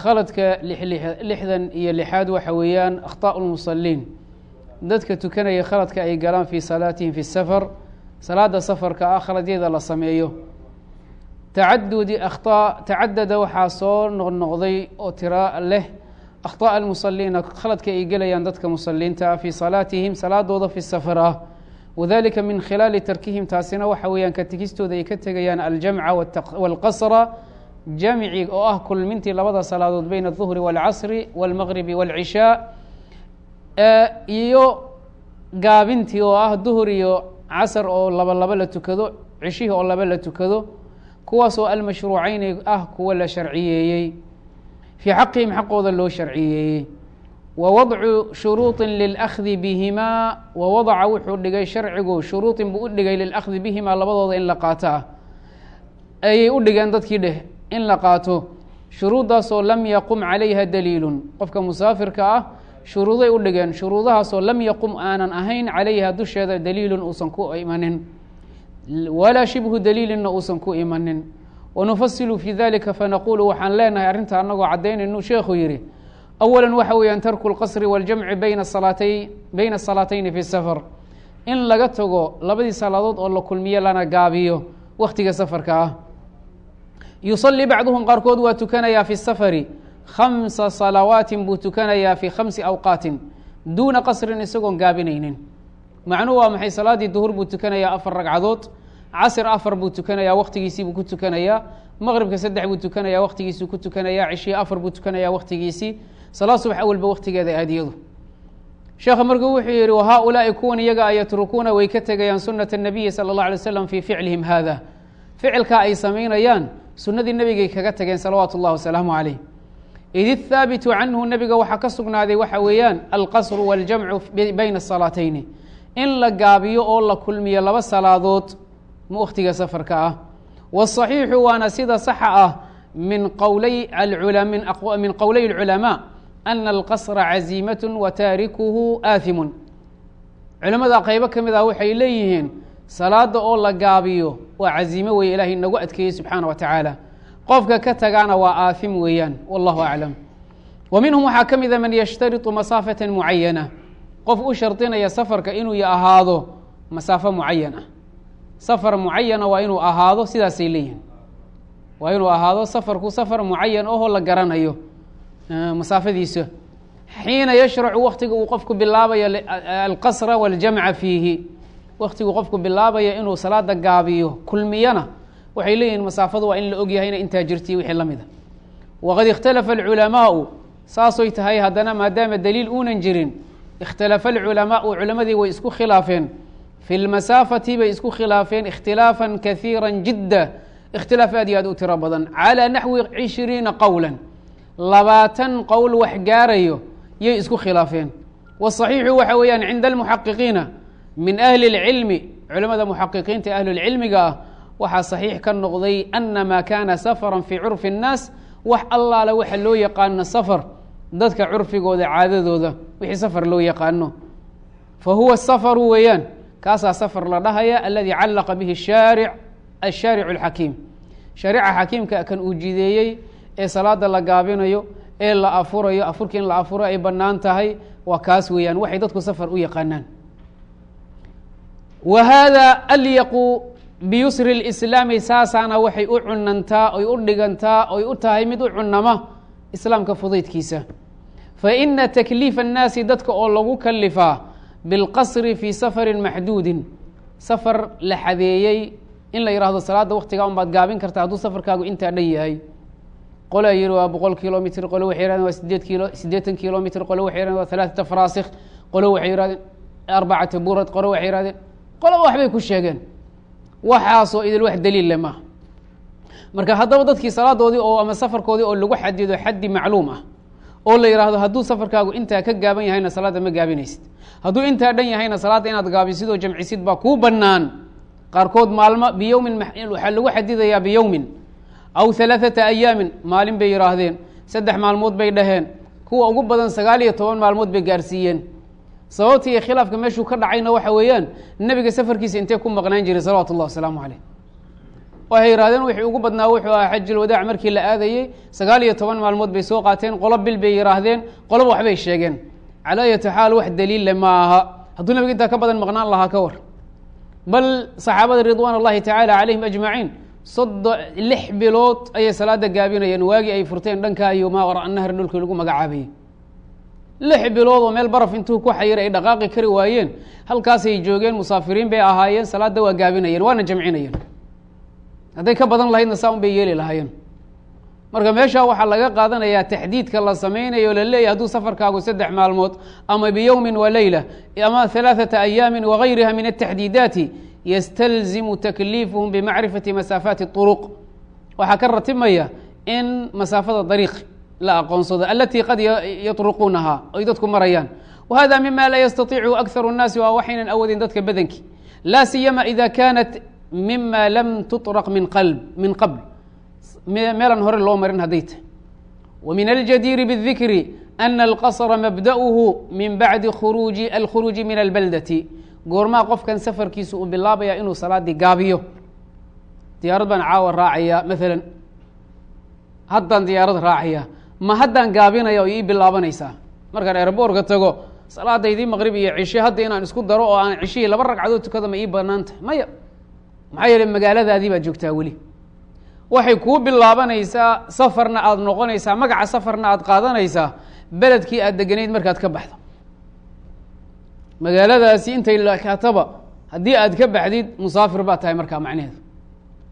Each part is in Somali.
khaladka lixdan iyo lixaad waxa weeyaan akhطاء الmusaliin dadka tukanaya khaladka ay galaan fii salaatihim fi safar salaada safarka ah khaladyada la sameeyo tacadudi akhطاء tacadada waxaa soo noqnoqday oo tira leh akhطاء الmusaliina khaladka ay gelayaan dadka musaliinta ah fii salaatihim salaadooda fi safar ah wadalika min khilaali tarkihim taasina waxa weeyaan ka tegistooda ay ka tegayaan aljamca wاlqasra jamci oo ah kulmintii labada salaadood bayna الظuhri wاlcasri wاlmagribi wاlcishaa iyo gaabintii oo ah duhur iyo casr oo laba laba la tukado cishihii oo laba la tukado kuwaas oo almashruuceyni ah kuwa la sharciyeeyey fii xaqihim xaqooda loo sharciyeeyey wa wadcu shuruuطi lilأkhdi bihimaa wa wadaca wuxuu dhigay sharcigu shuruuطin buu u dhigay lilأkhdi bihimaa labadooda in la qaato ah ayay u dhigeen dadkii dheh in la qaato shuruuddaasoo lam yaqum calayha daliilun. Qofka musaafirka ah shuruuday u dhigeen shuruudahaasoo lam yaqum aanan ahayn calayha dusheeda daliilun uusan ku imanin. Walaa shibhu daliilinna uusan ku imanin. Wanufasilu fii dalika fanaquulu waxaan leenahay arrinta annagoo caddaynaynu sheekhu yidhi awala waxa weeyaan tarku lqasri waاljamci bayna salaatay bayna asalaatayni fi safar. In laga tago labadii salaadood oo la kulmiyo lana gaabiyo wakhtiga safarka ah yusalii bacduhum qaarkood waa tukanayaa fi safari. Khamsa salawaatin buu tukanayaa fi khamsi awqaatin. Duuna qasrin isagoon gaabinaynin. Macnuhu waa maxay? Salaaddii duhur buu tukanayaa afar ragcadood. Casr afar buu tukanayaa wakhtigiisii buu ku tukanayaa maqribka saddex buu tukanayaa wakhtigiisuu ku tukanayaa cishii afar buu tukanayaa wakhtigiisii salaad subax awalba wakhtigeeda aadiyadu. Sheekha markuu wuxuu yihi wahaaulaai kuwan iyaga a yatrukuuna way ka tegayaan sunata nabiyi sala اllah alay slam fii ficlihim hada ficilkaa ay samaynayaan sunadii nebigay kaga tageen salawaatu اllah wasalaamu calayh id ihaabitu canhu nebiga waxaa ka sugnaaday waxa weeyaan alqasru waاljamcu bayna asalaatayni in la gaabiyo oo la kulmiyo laba salaadood wakhtiga safarka ah wاصaxiixu waana sida saxa ah min qowlay min qowlay اlculamaa ana alqasra caziimat wa taarikuhu aahimun culamada qeybo ka mid ah waxay leeyihiin salaada oo la gaabiyo waa caziimo weeye ilahay inagu adkeeyey subxaana wa tacaala. Qofka ka tagaana waa aahim weeyaan wallahu aclam. Wa minhum waxaa ka mida man yashtariطu masaafata mucayana qof u shardinaya safarka inuu ahaado masaafo mucayan ah safar mucayana waa inuu ahaado sidaasay leeyihiin waa inuu ahaado safarku safar mucayan ohoo la garanayo masaafadiisa. Xiina yashracu waktiga uu qofku bilaabayo alqasra waاljamca fiihi waktigu qofku bilaabaya inuu salaada gaabiyo kulmiyana waxay leeyihiin masaafadu waa in la ogyahay ina intaa jirtiy wixii la mida waqad ikhtalafa alculamaau saasoy tahay haddana maadaama daliil uunan jirin ikhtalafa alculamaau culamadii way isku khilaafeen. Fi lmasaafati bay isku khilaafeen ikhtilaafan kahiira jidda. Ikhtilaaf aad iyo aad u tiro badan. Calى naxwi cishriina qowla labaatan qowl wax gaarayo yay isku khilaafeen. Waصaxiixu waxa weeyaan cinda almuxaqiqiina min ahli اlcilmi culamada muxaqiqiinta ahlu lcilmiga ah waxaa saxiix ka noqday ana maa kaana safara fii curfi الnaas wax allaale waxa loo yaqaano safar dadka curfigooda caadadooda wixii safar loo yaqaano fa huwa safaru weeyaan kaasaa safar la dhahaya aladi callaqa bihi shaaric ashaaric اlxakiim shaarica xakiimka kan uu jideeyey ee salaada la gaabinayo ee la afurayo afurka in la afuro ay bannaan tahay waa kaas weeyaan waxay dadku safar u yaqaanaan wa hada alyaqu biyusri اlislaami saasaana waxay u cunantaa oy u dhigantaa oy u tahay mid u cunama islaamka fudaydkiisa faina takliifa annaasi dadka oo lagu kalifaa bilqasri fii safarin maxduudin safar la xadeeyey in la yidhaahdo salaadda waktigaa un gaabin kartaa hadduu safarkaagu intaa dhan yahay qolaa yihi waa boqol kilomitr qole waxay yihahdeen waa sideed kilo siddeetan kilomitr qole waxay yihahdeen waa halaaثata faraasikh qole waxay yihahdeen arbacata burad qole waxay yihahdeen qolaba waxbay ku sheegeen. Waxaasoo idil wax daliil le maaha marka haddaba dadkii salaadoodii oo ama safarkoodii oo lagu xadido xaddi macluum ah oo la yidhaahdo hadduu safarkaagu intaa ka gaaban yahayna salaadda ma gaabinaysid. Hadduu intaa dhan yahayna salaadda inaad gaabisid oo jamcisid baa kuu bannaan. Qaarkood maalmo biyowmin waxaa lagu xadidayaa biyowmin aw halaaثata ayaamin maalin bay yidhaahdeen saddex maalmood bay dhaheen. Kuwa ugu badan sagaal iyo toban maalmood bay gaarsiiyeen sababta iyo khilaafka meeshuu ka dhacayna waxa weeyaan nebiga safarkiisa intee ku maqnaan jiray salawatu اllah wasalaamu caleyh waxay yihahdeen wixii ugu badnaa wuxuu ahaa xajulwadaac markii la aadayey sagaal iyo toban maalmood bay soo qaateen qolo bil bay yihaahdeen qoloba waxbay sheegeen. Calaa ayati xaal wax daliille ma aha hadduu nebiga intaa ka badan maqnaan lahaa ka war. Bal saxaabada ridwaan اllahi tacaala calayhim ajmaciin sodo lix bilood ayay salaada gaabinayeen waagii ay furteen dhankaa iyo maa wara nahri dhulkii lagu magacaabayey lix bilood oo meel baraf intuu ku xayiray ay dhaqaaqi kari waayeen. Halkaasay joogeen musaafiriin bay ahaayeen salaadda waa gaabinayeen waana jamcinayeen. Hadday ka badan lahaydna saa un bay yeeli lahaayeen. Marka meeshaa waxaa laga qaadanayaa taxdiidka la sameynayo o la hadduu safarkaagu saddex maalmood ama biyowmin wa leyla ama halaaثata ayaamin wagayriha min ataxdiidaati ystalzimu takliifuhum bimacrifati masaafaati طuruq waxaa ka ratibmaya in masaafada dariiq la aqoonsado alatii qad yatruquunaha ay dadku marayaan wa hada mima laa yastaiicu akharu الnaasi waa waxaynan awoodin dadka badanki laa siyama ida kanat mima lam tuطraq min qalb min qabl meelan hore loo marin hadday tahy wa min aljadiiri bالdikri ana alqasra mabda'uhu min bacdi khuruuji alkhuruuji min albaldati goormaa qofkan safarkiisu uu bilaabaya inuu salaadii gaabiyo diyaarad baan caawa raacaya maalan haddaan diyaarad raacaya ma haddaan gaabinaya oo ii bilaabanaysaa markaan aeroboorka tago salaadaydii maqrib iyo cishe hadda inaan isku daro oo aan cishihii laba ragcadood tukada ma ii bannaan tahay? Maya. Maxaa yeele magaaladaadii baad joogtaa weli. Waxay kuu bilaabanaysaa safarna aada noqonaysaa magaca safarna aada qaadanaysaa beledkii aada deganayd markaad ka baxdo. Magaaladaasi intay lakataba haddii aad ka baxdid musaafir baad tahay markaa macnaheedu.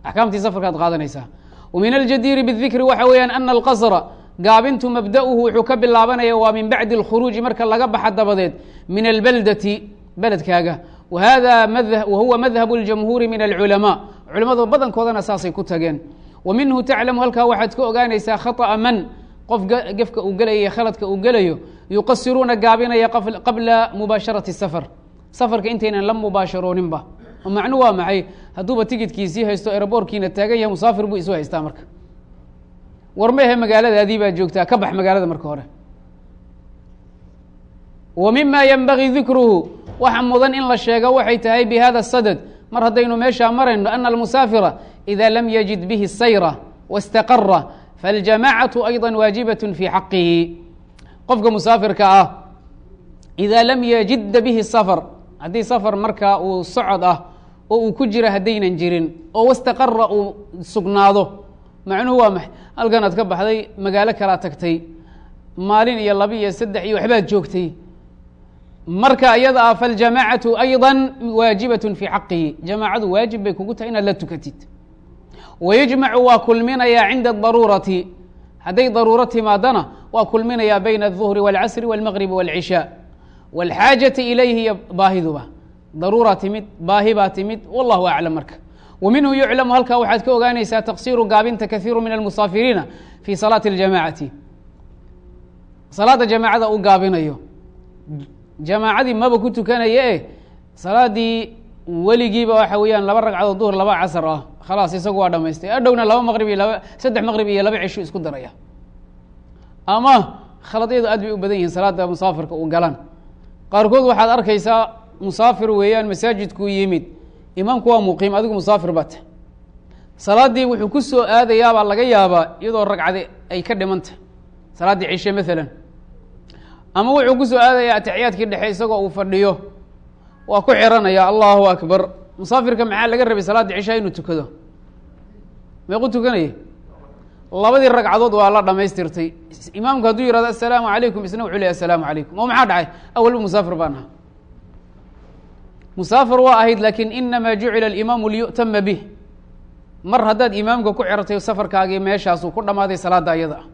Axkaamtii safarkaad qaadanaysaa wa min aljadiiri bidikri waxa weeyaan ana alqasra gaabintu mabda'uhu wuxuu ka bilaabanaya waa min bacdi alkhuruuji marka laga baxa dabadeed min albeldati beledkaaga wa hada wa huwa madhabu اljamhuuri min alculamaa culamadu badankoodana saasay ku tageen wa minhu taclamu halkaa waxaad ka ogaanaysaa khaطأa man qof gefka uu gelayo iyo khaladka uu gelayo yuqasiruuna gaabinaya qabla mubaasharati safar safarka intaynan la mubaasharooninba oo macnu waa maxay hadduuba tigidkiisii haysto aeroboorkiina taagan yahay musaafir buu isu haystaa marka war ma ahe magaaladaadii baa joogtaa ka bax magaalada marka hore wa mima yenbagii dikruhu waxa mudan in la sheego waxay tahay bi hada sadad mar haddaynu meeshaa marayno ana almusaafira ida lam yajid bihi sayra wاstaqara faاljamacatu ayضa waajibaة fi xaqihi qofka musaafirka ah ida lam yajida bihi safar haddii safar markaa uu socod ah oo uu ku jira haddaynan jirin oo wastaqara uu sugnaado macnuhu waa maxay halkan aad ka baxday magaalo kalaa tagtay maalin iyo laba iyo saddex iyo waxbaad joogtay marka iyada ah faljamacatu ayضa waajibaة fi xaqihi jamaacadu waajib bay kugu tahay inaad la tukatid wayajmacu waa kulminayaa cinda daruurati hadday daruuro timaadana waa kulminayaa bayna الظuhri wاlcasri wاlmaqribi wاlcishaa wاlxaajati ilayhi iyo baahiduba daruuraa timid baahi baa timid wallahu aclam marka wa minhu yuclamu halkaa waxaad ka ogaanaysaa taqsiru gaabinta kahiiru min almusaafiriina fi salaati اljamacati salaada jamaacada uu gaabinayo jamaacadii maba ku tukanaya e salaadii weligiiba waxa weeyaan laba ragcadood duhr laba casar ah khalaas isagu waa dhamaystay adhowna laba maqrib iyo laba saddex maqrib iyo laba cisho isku daraya ama khaladyadu aad bay u badan yihiin salaada musaafirka uu galaan qaarkood waxaad arkaysaa imaamku waa muqiim adigu musaafir baa tahy salaaddii wuxuu ku soo aadayaabaa laga yaabaa iyadoo ragcade ay ka dhimantah salaaddii cishe maalan ama wuxuu ku soo aadayaa ataxiyaadkii dhexe isagoo uu fadhiyo. Waa ku xiranaya allahu akbar. Musaafirka maxaa laga rabay salaadda cishaa inuu tukado? Meequ tukanaya labadii ragcadood waa la dhamaystirtay. Imaamku hadduu yihahdo assalaamu calaykum isna wuxuu ley assalaamu calaykum. Oo maxaa dhacay? Awalba musaafir baan aha musaafir waa ahayd laakiin inamaa jucila alimaamu liyu'tama bih. Mar haddaad imaamka ku xirtay safarkaagii meeshaasuu ku dhammaaday salaadda ayada. Ah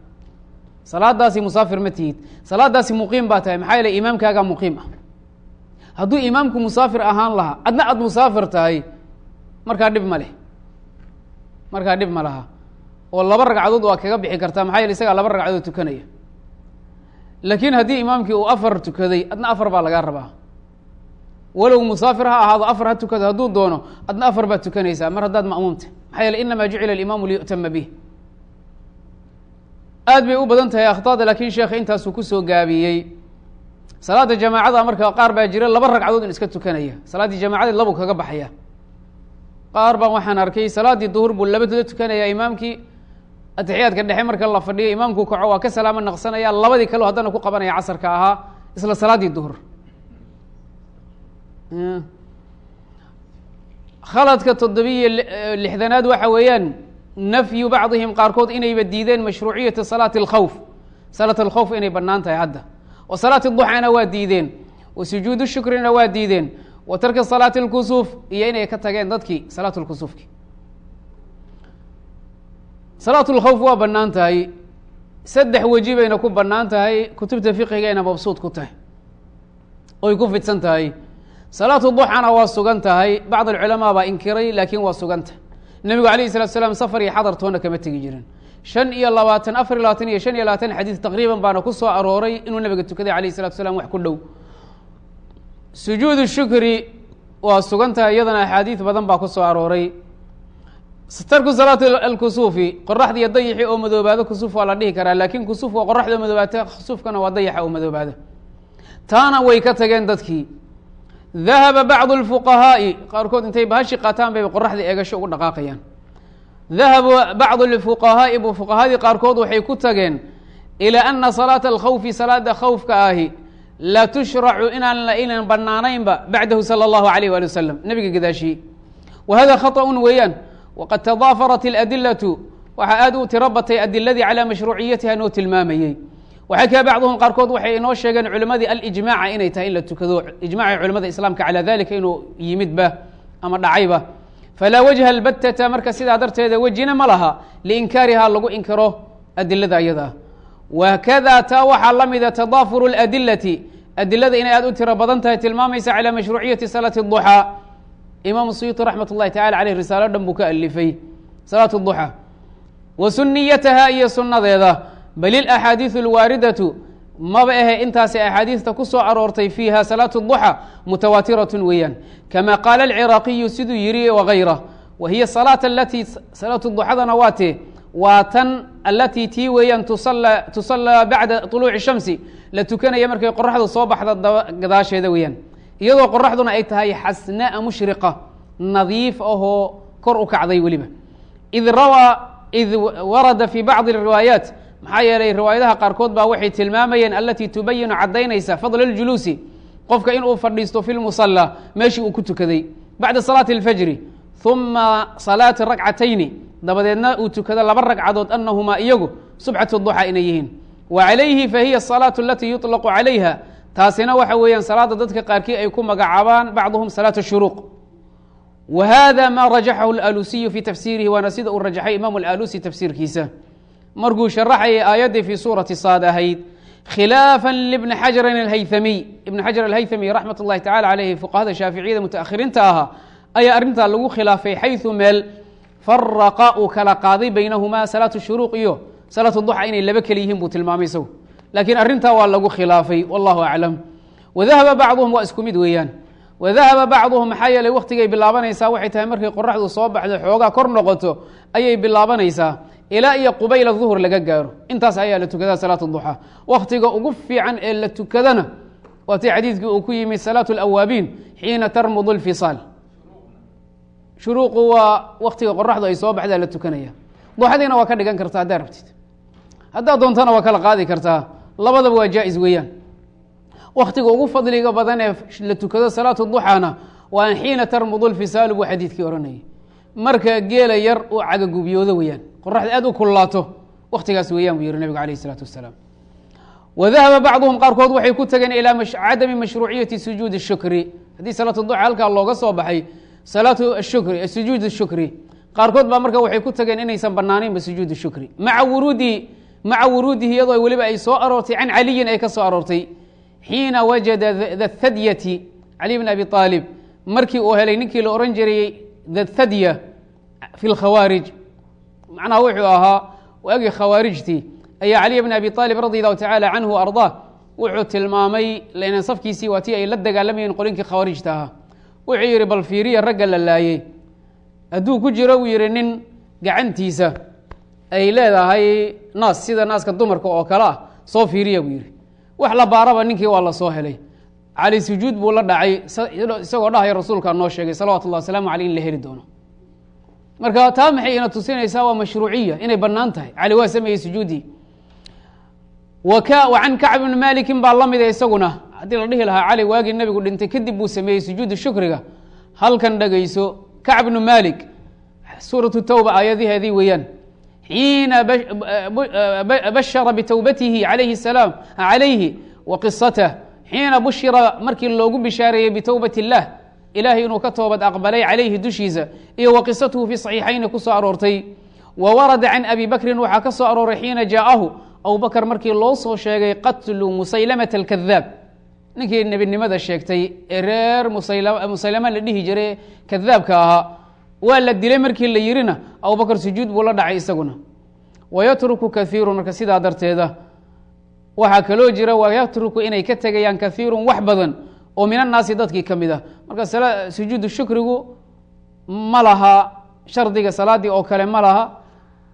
salaadaasi musaafir ma tihid. Salaadaasi muqiim baa tahay. Maxaa yeele imaamkaagaa muqiim ah. Hadduu imaamku musaafir ahaan lahaa adna aada musaafir tahay markaa dhib ma leh. Markaa dhib ma laha. Oo laba ragcadood waa kaga bixi kartaa. Maxaa yeele isagaa laba ragcadood tukanaya. Laakiin haddii imaamkii uu afar tukaday adna afar baa lagaa rabaa walow musaafir ha ahaado afar ha tukado hadduu doono adna afar baad tukanaysaa mar haddaad ma'muumta. Maxaa yeele inamaa jucila alimaamu liyu'tama bih aad bay u badan tahay akhطaada laakiin sheekha intaasuu ku soo gaabiyey. Salaada jamaacada marka qaar baa jira laba ragcadood in iska tukanaya. Salaaddii jamaacadeed labu kaga baxaya. Qaar baan waxaan arkay salaaddii duhur buu labadooda tukanaya imaamkii atixiyaadka dhexe marka la fadhiyo imaamku kaco waa ka salaamo naqsanaya labadii kaleo haddana ku qabanaya casarka ahaa isla salaaddii duhur khaladka toddobiyo lixdanaad waxa weeyaan nafyu bacdihim qaarkood inayba diideen mashruuciyata salaati alkhawf salaat alkhawf inay bannaan tahay hadda. Wa salaati duxana waa diideen. Wa sujuudu shukrina waa diideen. Wa tarki salaati lkusuuf iyo inay ka tageen dadkii salaat lkusuufki salaat lkhawf waa bannaan tahay. Saddex weji ku bannaan tahay kutubta fiqigayna mabsuud ku tahay. Oy ku fidsan tahay salaatu duxana waa sugan tahay. Bacd alculamaa baa inkiray laakiin waa sugan tahay. Nebigu alayh salatu slam safar iyo xadar toona kama tegi jirin. Shan iyo labaatan afar iyo labaatan iyo shan iyo labaatan xadiis taqriiban baana ku soo arooray inuu nabiga tukaday alayh salatu slam wax ku dhow. Sujuudu shukri waa sugan tahay iyadana axaadiis badan baa ku soo arooray. Tarku salaat alkusuufi qoraxda iyo dayixi oo madoobaado kusuuf waa la dhihi karaa laakiin kusuuf waa qoraxda oo madoobaata kusuufkana waa dayaxa oo madoobaada. Taana way ka tageen dadkii dahaba bacdu lfuqahaa'i qaarkood intay bahashi qaataan bay qoraxda eegasho ugu dhaqaaqayaan dahaba bacdu lfuqahaa'i fuqahadii qaarkood waxay ku tageen ilaa ana salaata alkhawfi salaada khawfka ahi la tushracu inaan la inan banaanaynba bacdahu sala allahu alayh waali wasalam nebiga gadaashii wa hada khaطأun weeyaan waqad tadaafarat اladilatu waxaa aad u tiro batay adiladii calaa mashruuciyatiha noo tilmaamayey waxay kaa bacduhum qaarkood waxay inoo sheegeen culimadii alijmaaca inay tahay in la tukado ijmaca culimada islaamka calaa dalika inuu yimidba ama dhacayba falaa wajha albatata marka sidaa darteeda wejina ma laha liinkaarihaa lagu inkiro adilada ayada wakada taa waxaa la mida tadaafuru اladilati adilada inay aad u tiro badan tahay tilmaamaysa calى mashruuciyati salaati الضuxaa imaamu suyuuti raxmat اllahi tacala aleyh risaalo dhan buu ka alifay salaat الضuxaa wa suniyataha iyo sunadeeda bal ilaxaadiiثu اlwaaridatu maba ahe intaasi axaadiista ku soo aroortay fiiha salaatu الضuxى mutawaatiratun weeyaan kama qaala alciraaqiyu siduu yiri wagayra wa hiya salaata alatii salaatu duxadana waa tee waa tan alatii tii weeyaan tusala tusallaa bacda طuluuci shamsi la tukanaya markay qoraxdu soo baxda gadaasheeda weeyaan iyadoo qoraxduna ay tahay xasnaa mushriqa nadiif ahoo kor u kacday weliba id rawaa id warada fi bacdi riwaayaat maxaa yeelay riwaayadaha qaarkood baa waxay tilmaamayeen alatii tubayinu caddaynaysa fadla اljuluusi qofka inuu fadhiisto fi lmusala meeshii uu ku tukaday bacda salaati اlfajri uma salaati rakcatayni dabadeedna uu tukado laba ragcadood anahumaa iyagu subxat duxa inay yihiin wa calayhi fahiya asalaatu alatii yuطlaqu calayha taasina waxa weeyaan salaada dadka qaarkii ay ku magacaabaan bacduhum salaat shuruuq wa hada ma rajaxahu اlalusiyu fi tafsiirihi waana sida uu rajaxay imaamu alusi tafsiirkiisa markuu sharaxayay aayaddii fi suurati saad ahayd khilaafa libni xajarin alhaythamiy ibn xajar alhaythami raxmat اllahi tacala aleyhi fuqahada shaaficiyada mutaakhiriinta ahaa ayaa arrintaa lagu khilaafay xayثu meel faraqa uu kala qaaday baynahumaa salaatu shuruuq iyo salaatu duxa inay laba keli yihiin buu tilmaamay isagu. Laakiin arrintaa waa lagu khilaafay wallahu aclam. Wadahaba bacduhum waa isku mid weeyaan. Wadahaba bacduhum maxaa yeelay waktigay bilaabanaysaa waxay tahay markay qoraxdu soo baxdo xoogaa kor noqoto ayay bilaabanaysaa ilaa iyo qubayla duhur laga gaaro. Intaas ayaa la tukadaa salaatu duxa waktiga ugu fiican ee la tukadana waatay xadiidkii uu ku yimi salaatu alawaabiin xiina tarmudu lfisaal shuruuqu waa waktiga qoraxdu ay soo baxdaa la tukanaya. Duxadiina waa ka dhigan kartaa haddaa rabtid. Haddaad doontana waa kala qaadi kartaa. Labadaba waa jaa-is weeyaan. Waktiga ugu fadliga badan ee la tukado salaatu duxana waa xiina tarmudu lfisaalu buu xadiidkii odhanayay. Marka geela yar uu cagagubyoodo weeyaan qoraxda aad u kullaato waktigaas weeyaan buu yihi nebigu alayh isalaatu wasalaam. Wa dahaba bacduhum qaarkood waxay ku tageen ilaa cadami mashruuciyati sujuudi shukri. Haddii salaatu duca halkaa looga soo baxay salaatu shukri sujuud shukri. Qaarkood baa marka waxay ku tageen inaysan banaanaynba sujuud shukri. Maa wuruudi maca wuruudihi iyadoo weliba ay soo aroortay can caliyin ay ka soo aroortay. Xiina wajada thathadyati cali bn abi aalib markii uu helay ninkii la ohan jirayey thathadya fi lkhawaarij macnaha wuxuu ahaa waagii khawaarijtii ayaa caliy bn abi aalib radi allahu tacaala canhu ardaa wuxuu tilmaamay lana safkiisii waa tii ay la dagaalamayeen qolinkii khawaarijta ahaa. Wuxuu yihi bal fiiriya ragga la laayey hadduu ku jiro uu yihi nin gacantiisa ay leedahay naas sida naaska dumarka oo kale ah soo fiiriya buu yihi wax la baaraba ninkii waa la soo helay. Cali sujuud buu la dhacay isagoo dhahaya rasuulkaa noo sheegay salawatu llahi wasalaamu aleyh in la heli doono marka taa maxay ina tusinaysaa? Waa mashruuciya. Inay bannaan tahay. Cali waa sameeyey sujuudii can kacb bni malikin baa la mida isaguna. Haddii la dhihi lahaa cali waagii nebigu dhintay kadib buu sameeyey sujuudu shukriga. Halkan dhegayso kacb bnu malik suuratu tawba aayadiheedii weeyaan. Xiina bashara bitowbatihi alayhi salaam calayhi wa qisatah xiina bushira markii loogu bishaareeyey bitowbat اllah ilahay inuu ka toobad aqbalay calayhi dushiisa iyo wa qisatuhu fi saxiixayni ku soo aroortay. Wa warada can abi bakrin waxaa ka soo arooray xiina jaa'ahu abu bakr markii loo soo sheegay qatlu musaylamata alkadaab ninkii nebinimada sheegtay ee reer musaylama la dhihi jiray kadaabka ahaa. Waa la dilay markii la yirina abubakr sujuud buu la dhacay isaguna. Wayatruku kaiiru marka sidaa darteeda waxaa kaloo jira wayatruku inay ka tegayaan kaiirun wax badan oo min annaasi dadkii ka mid ah. Marka sujuudu shukrigu ma laha shardiga salaadii oo kale ma laha.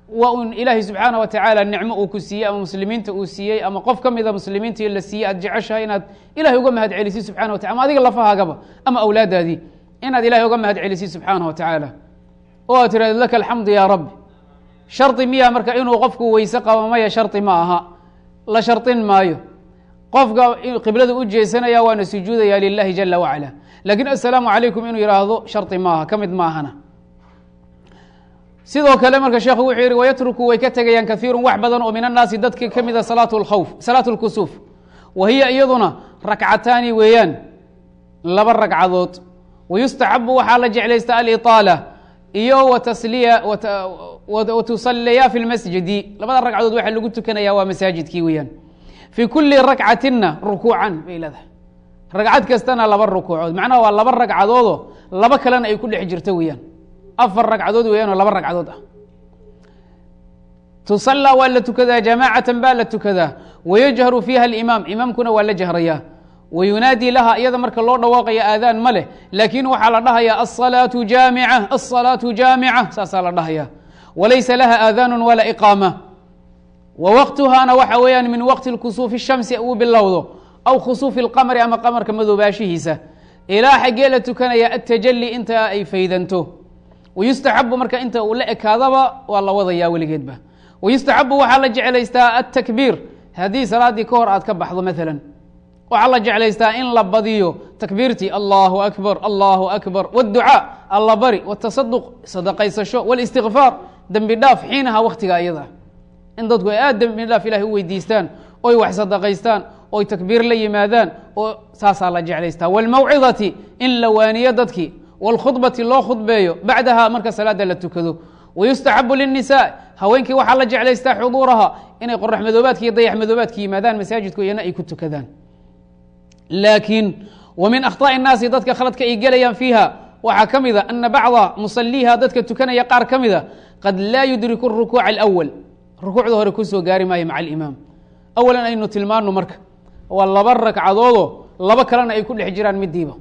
Waa un ilaahay subxaana wa tacaala nicmo uu ku siiyey ama muslimiinta uu siiyey ama qof ka mida muslimiinta la siiyey aad jeceshahay inaad ilahay uga mahad celisid subxana wa tala ama adiga lafahaagaba ama awlaadaadii inaad ilahay uga mahad celisid subxaana wa tacaala oo aad tirahdo laka alxamdu ya rabbi. Shardi miya marka inuu qofku weyse qabo maya shardi ma aha. La shardin maayo qofka qiblada u jeesanaya waana sujuudaya lilahi jala wacala. Lakin assalaamu calaykum inuu yidhaahdo shardi maaha ka mid maahana. Sidoo kale marka sheekhu wuxuu yihi wayatruku way ka tegayaan kaiirun wax badan oo min annaasi dadka ka mida salaat lkhawf salaat lkusuuf wa hiya iyaduna rakcataani weeyaan laba ragcadood wayustaxabu waxaa la jeclaysta aliطaala iyo watasliya watusaliya fi lmasjidi labada ragcadood waxaa lagu tukanaya waa masaajidkii weeyaan fii kuli rakcatina rukuucan bay leedahay. Ragcad kastana laba rukuucood. Macnaha waa laba ragcadoodoo laba kalena ay ku dhex jirto weeyaan. Afar ragcadood weeyaan oo laba ragcadood ah. Tusallaa waa la tukadaa jamaacatan baa la tukadaa. Wayajharu fiiha alimaam imaamkuna waa la jahrayaa. Wayunaadii laha iyada marka loo dhawaaqaya aadaan ma leh laakiin waxaa la dhahaya asalaatu jaamica asalaatu jaamica saasaa la dhahaya walaysa laha aadaanu walaa iqaama wa waqtuhaana waxa weeyaan min waqti kusuufi shamsi uu bilowdo aw khusuufi اlqamri ama qamarka madoobaashihiisa ilaa xaggee la tukanaya atajali inta ay faydanto wayustaxabu marka inta uu la ekaadaba waa la wadaya weligeedba wayustaxabu waxaa la jeclaystaa atakbiir haddii salaadii ka hor aad ka baxdo maala waxaa la jeclaystaa in la badiyo takbiirtii allahu akbar allahu akbar wاducaa alla bari watasaduq sadaqaysasho wاlistikfaar dembi dhaaf xiinaha waktiga iyada in dadku ay aad dembi dhaaf ilahay u weydiistaan oy wax sadaqaystaan oy takbiir la yimaadaan oo saasaa la jeclaystaa wاlmawcidati in la waaniyo dadkii wاlkhudbati loo khudbeeyo bacdaha marka salaada la tukado wayustaxabu lلnisaa haweenkii waxaa la jeclaystaa xuduuraha inay qorax madoobaadka iyo dayax madoobaadka yimaadaan masaajidku iyana ay ku tukadaan laakiin wa min akhطaaءi الnaasi dadka khaladka ay gelayaan fiiha waxaa ka mida ana bacda musaliiha dadka tukanaya qaar ka mida qad laa yudriku الrukuuca اlأwal rukuucda hore ku soo gaari maayo maca alimaam. Awalan aynu tilmaano marka waa laba ragcadoodoo laba kalena ay ku dhex jiraan midiiba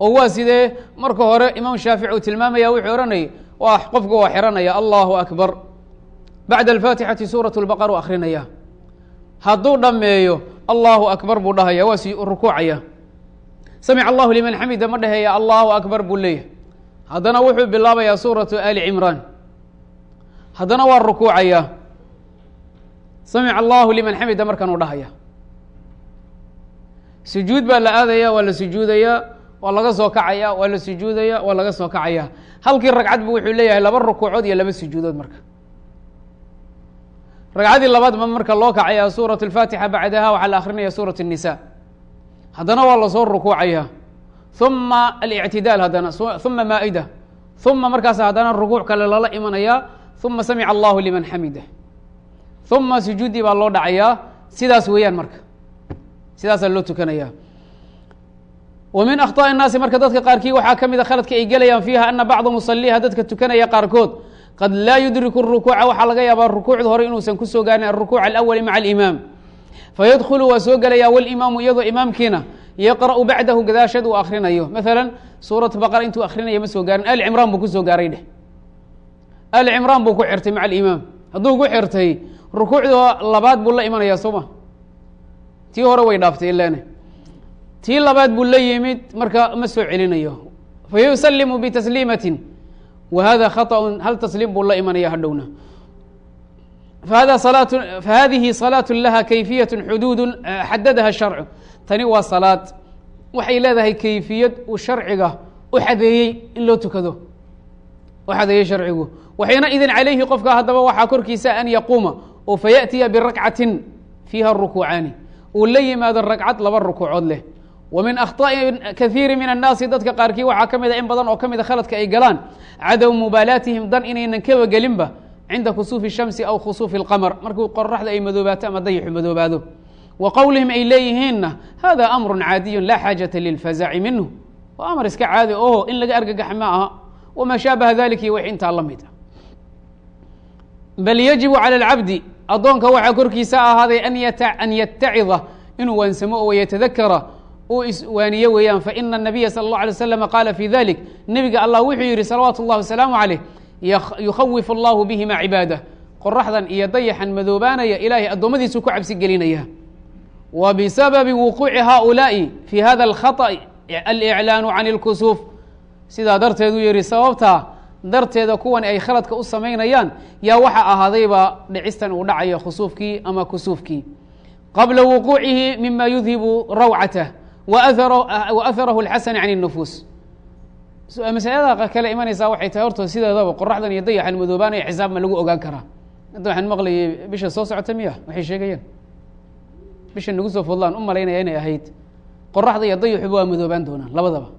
oo waa sidee? Marka hore imaam shaafici uu tilmaamaya wuxuu ohanayay waa qofka waa xiranaya allahu akbar. Bacda alfaatixati suuraة اlbaqar u akrinaya hadduu dhammeeyo allahu akbar buu dhahaya waa si rukuucaya. Samic allahu liman xamida ma dhaheeya allahu akbar buu leeyahay. Haddana wuxuu bilaabayaa suuratu ali cimraan. Haddana waa rukuucaya samic allahu liman xamida markanuu dhahaya sujuud baa la aadaya waa la sujuudaya waa laga soo kacaya waa la sujuudaya waa laga soo kacaya halkii ragcad bu wuxuu leeyahay laba rukuucood iyo laba sujuudood marka ragcaddii labaad ma marka loo kacaya suurat اlfaatixa bacdaha waxaa la akrinaya suurat الnisa haddana waa lasoo rukuucaya uma alictidaal haddana uma maa'ida uma markaas haddana rukuuc kale lala imanaya uma samica allahu liman xamida uma sujuudi baa loo dhacayaa sidaas weeyaan marka sidaasaa loo tukanaya wa min akhطaء الnaasi marka dadka qaarkii waxaa ka mida khaladka ay gelayaan fiiha ana bacda musaliha dadka tukanaya qaarkood qad laa yudriku الrukuuca waxaa laga yaabaa rukuucda hore inuusan kusoo gaarin aلrukuuc alأwli maca اlimaam fayadkhulu waa soo gelaya wاlimaamu iyadoo imaamkiina yaqra'u bacdahu gadaashad uu akrinayo maala suurat baqara intuu akrinaya ma soo gaarin ali cimraan buu kusoo gaaray dheh ali cimraan buu ku xirtay maca alimaam hadduu ku xirtay rukuucdoo labaad buu la imanaya soo ma? Tii hore way dhaaftay ilene tii labaad buu la yimid marka ma soo celinayo. Fa bitasliimatin wa hada khaطأu hal tasliim buu la imanaya hadhowna. Fahada salaat fahadihi salaat laha kayfiyat xuduudu xadadaha eh, sharcu. Tani waa salaad. Waxay leedahay kayfiyad uu sharciga u xadeeyey in loo tukado. U xadeeyey sharcigu. Waxayna idin calayhi qofka haddaba waxaa korkiisa an yaquuma oo fayaأtiya birakcatin fiiha rukuucaani uu la yimaado ragcad laba rukuucood leh wa min akhطaءi kahiiri min annaasi dadka qaarkii waxaa ka mida in badan oo ka mida khaladka ay galaan cadamu mubaalaatihim dan inaynan kaba gelinba cinda kusuufi الshamsi aw khusuufi اlqamr markuu qoraxda ay madoobaato ama dayixu madoobaado wa qowlihim ay leeyihiinna hada amru caadiyu laa xaajaةa lilfazaci minhu waa amar iska caadi oho in laga argagax ma aha wama shaabaha dalika iyo wix intaa la mid a bal yajibu calى اlcabdi addoonka waxaa korkiisa ahaaday an yatacida inuu waansamo oo yatadakara uu iswaaniye weeyaan faina الnabiya salى اlه alay slam qaala fi dalik nebiga allah wuxuu yihi salawaatu اllah wasalaamu عaleyh yukhawif allahu bihima cibaadah qoraxdan iyo dayaxan madoobaanaya ilaahay addoommadiisu ku cabsi gelinaya wa bisababi wuquuci haaulaa'i fi hada alkhaطأ aliclaanu can اlkusuuf sidaa darteed uu yihi sababtaa darteeda kuwan ay khaladka u samaynayaan yaa waxa ahaadayba dhicistan uu dhacayo khusuufkii ama kusuufkii qabla wuquucihi mima yudhibu rawcatah wa aharahu اlxasan can الnufuus masalada kale imanaysaa waxay tahay horta sideedaba qoraxdan iyo dayaxan madoobaanaya xisaab ma lagu ogaan karaa hadda waxaan maqlayay bisha soo socota miya waxay sheegayaan bisha nagu soo fodlaan u malaynaya inay ahayd qoraxda iyo dayaxuba waa madoobaan doonaan labadaba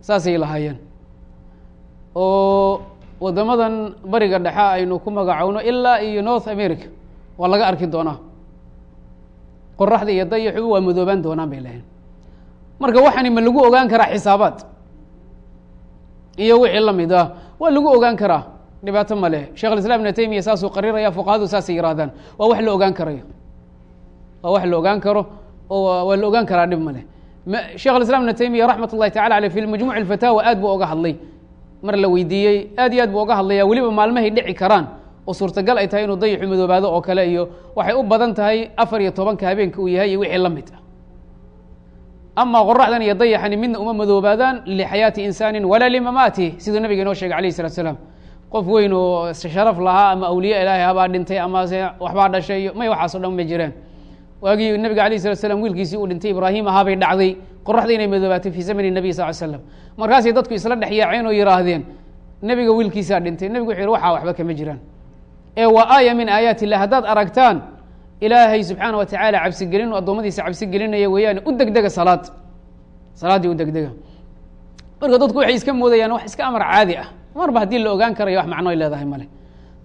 saasay lahaayeen oo wadamadan bariga dhexe aynu ku magacowno ilaa iyo north america waa laga arki doonaa. Qoraxda iyo dayaxuba waa madoobaan doonaan bay lahayn marka waxaani ma lagu ogaan karaa xisaabaad? Iyo wixii la mid ah waa lagu ogaan karaa? Dhibaato ma leh. Shekh islam ibna taymiya saasuu qariraya fuqahadu saasay yihaahdaan waa wax la ogaan karayo. Waa wax la ogaan karo oo waa la ogaan karaa dhib ma leh. Shekh islam ibna taymiya raxmat اllahi tacala aleyh fi majmuc اfataawa aad buu oga hadlay mar la weydiiyey aad iyo aad buu oga hadlaya weliba maalmahay dhici karaan oo suurtagal ay tahay inuu dayaxu madoobaado oo kale iyo waxay u badan tahay afar iyo tobanka habeenka uu yahay iyo wixii la mid ah. Ama qoraxdan iyo dayaxani midna uma madoobaadaan lixayaati insaani walaa limamaatih siduu nabiga inoo sheegay alayh salatu salaam. Qof weyn oo sharaf lahaa ama awliya ilaahay habaa dhintay ama se waxbaa dhashay iyo may waxaaso dhan ma jiraan. Waagii nabiga alayh salatu slam wiilkiisii uu dhintay ibraahim ahaabay dhacday qoraxda inay madoobaatay fii zamani nabiy sal slam markaasay dadku isla dhex yaaceen oo yihaahdeen nebiga wiilkiisaa dhintay. Nebigu wuxu yhi waxaa waxba kama jiraan. Ee waa aaya min aayaat illah haddaad aragtaan ilaahay subxaana wa tacaala cabsigelin oo addoommadiisa cabsi gelinaya weeyaane u degdega salaad. Salaaddii u degdega. Marka dadku waxay iska moodayaan wax iska amar caadi ah. Marba haddii la ogaan karayo wax macnoy leedahay male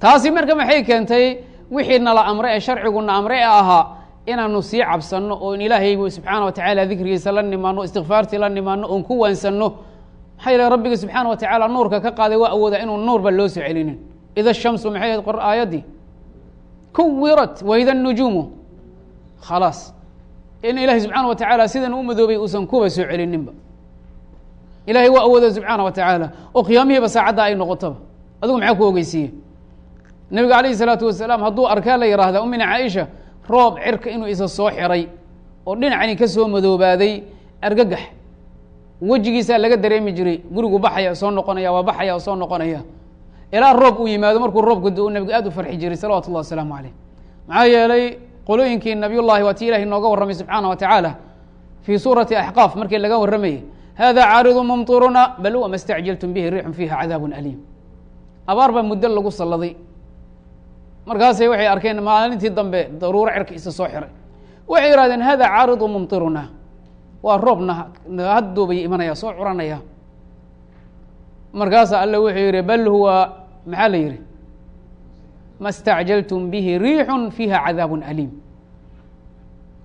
taasi marka maxay keentay wixii nala amray ee sharciguna amre ee ahaa inaanu sii cabsanno oo in ilaahay subxaana wa tacaala dikrigiisa la nimaano istikfaartii la nimaano oon ku waansanno maxaa yeele rabbiga subxaana wa tacaala nuurka ka qaaday waa awooda inuu nuurba loo soo celinin. Ida shamsu maxay ahayd qor aayaddii kuwirat waida nujuumu? Khalaas. In ilaahay subxaana wa tacaala sidan u madoobay uusan kuba soo celininba. Ilahay waa awooda subxaana wa tacaala. Oo qiyaamihiiba saacadda ay noqotaba. Adigu maxaa ku ogeysiiye nabiga alayhi salaatu wasalaam hadduu arkaa la yihahda umina caaisha roob cirka inuu isa soo xiray oo dhinacani ka soo madoobaaday argagax. Wejigiisaa laga dareemi jiray gurigu baxaya soo noqonaya waa baxaya oo soo noqonaya. Ilaa roob uu yimaado markuu roobka do nabigu aad u farxi jiray salawatu llah wasalaamu caleyh maxaa yeelay qolooyinkii nabiy llahi waa ti ilahi nooga warramay subxaana wa tacaala fii suurati axqaaf markii laga warramayay hada caaridu mumtiruna bal huwa ma stacjaltum bihi riixun fiiha cadaabun aliim. Abaar baa muddo lagu salladay markaasay waxay arkeen maalintii dambe daruuro cerka isa soo xiray. Waxay yihahdeen hada caaridu mumtiruna waa roobna hadduubay imanaya soo curanaya. Markaasaa alle wuxuu yihi bal huwa maxaa la yihi ma stacjaltum bihi riixun fiiha cadaabun aliim.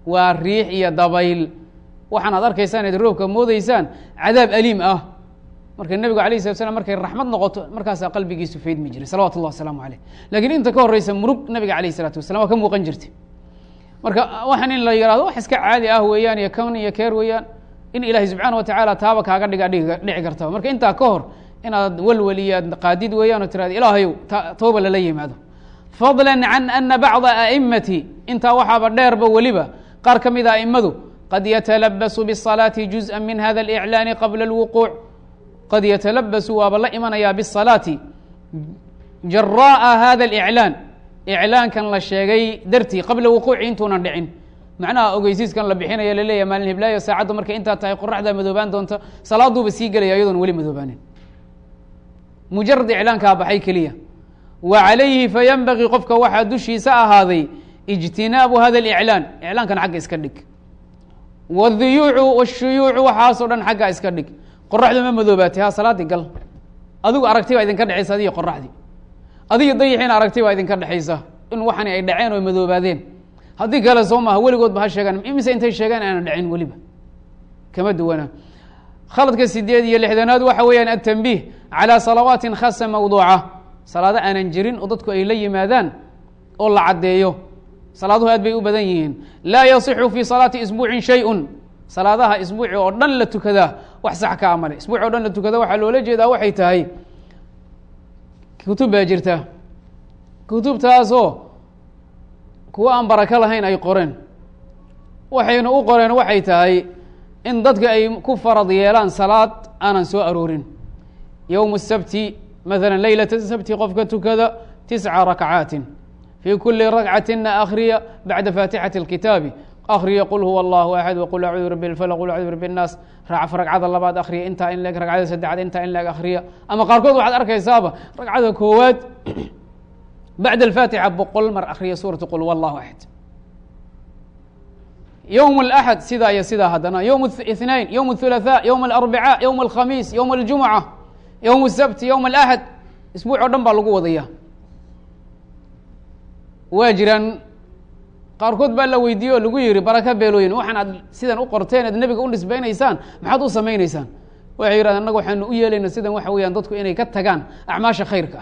Waa riix iyo dabayl. Waxaan arkaysaan eed roobka moodeysaan cadaab aliim ah marka nebigu alayh slat slam markay raxmad noqoto markaasaa qalbigiisu faydmi jiray salawatu llah wasalaamu aleyh lakiin inta ka horeysa murug nabiga alayh isalaatu wasalam waa ka muuqan jirtay marka waxaan in la yihahdo wax iska caadi ah weeyaan iyo kan iyo keer weeyaan in ilaahay subxaana watacaala taaba kaaga dhiga dhici karta marka intaa ka hor inaad walwal iyo aad qaadid weeyaan oo tirahda ilaahayow tooba lala yimaado fadla can ana bacda aimati intaa waxaaba dheerba weliba qaar ka mida aimadu qad yatalabasu bالصalaati juزءa min hada اlإclaani qabla اlwuquuc qad yatalabasu waaba la imanayaa bisalaati jaraa'a hada اliclaan iclaankan la sheegay dartii qabla wuquuci intuunan dhicin macnaha ogeysiiskan la bixinaya laleeya maalin hiblaayo saacadda markay intaa tahay qoraxdaa madoobaan doonta salaaduuba sii gelaya ayadoon weli madoobaanin mujarad iclaankaa baxay keliya wa calayhi fayanbagii qofka waxaa dushiisa ahaaday ijtinaabu hada aliclaan iclaankan xagga iska dhig wadiyuucu washuyuucu waxaasoo dhan xagga iska dhig qoraxdu ma madoobaatay ha salaadii gal. Adigu aragti baa idinka dhexaysa adiga qoraxdii adiga dayixiina aragti baa idinka dhexaysa in waxani ay dhaceen oo madoobaadeen. Haddii kale soo maaha weligoodba ha sheegaan. Imise intay sheegeen aana dhacin weliba. Kama duwana. Khaladka sideed iyo lixdanaad waxa weeyaan atanbiih calى salawaati khasa mawduuca. Salaado aanan jirin oo dadku ay la yimaadaan oo la caddeeyo. Salaaduhu aad bay u badan yihiin. Laa yasixu fi salaati isbuucin shay-un salaadaha isbuuci oo dhan la tukadaa wax sax ka amale. Isbuuci o dhan la tukada waxaa loola jeedaa waxay tahay kutub baa jirta. Kutubtaasoo kuwo aan barako lahayn ay qoreen. Waxayna u qoreen waxay tahay in dadka ay ku farad yeelaan salaad aanan soo aroorin. Yowm sabti maala leylata sabti qofka tukada tisca rakcaatin. Fii kuli rakcatina akriya bacda faatixati اlkitaabi akriya qul huwa allahu axad waqul acuudu rabi اlfalq qul acuudu rabi الnaas racf ragcada labaad akriya intaa in leeg ragcada saddexaad intaa in leeg akriya ama qaarkood waxaad arkaysaaba ragcada koowaad bacda alfaatixa boqol mar akriya suuratu qul huwa allahu axad yowm اlaxad sidaa iyo sidaa haddana yowm اثnain yowm الثulaثاء yowm اlarbicاء yowm اlkhamiis yowm اljumca yowm الsabti yowm اlaxad isbuuc oo dhan baa lagu wadaya waa jiraan qaarkood baa la weydiiye oo lagu yihi baraka beelooyin waxaan aad sidan u qorteen aad nebiga u nisbaynaysaan maxaad u samaynaysaan? Waxay yidhahdeen annaga waxaanu u yeelayna sidan waxa weeyaan dadku inay ka tagaan acmaasha khayrka.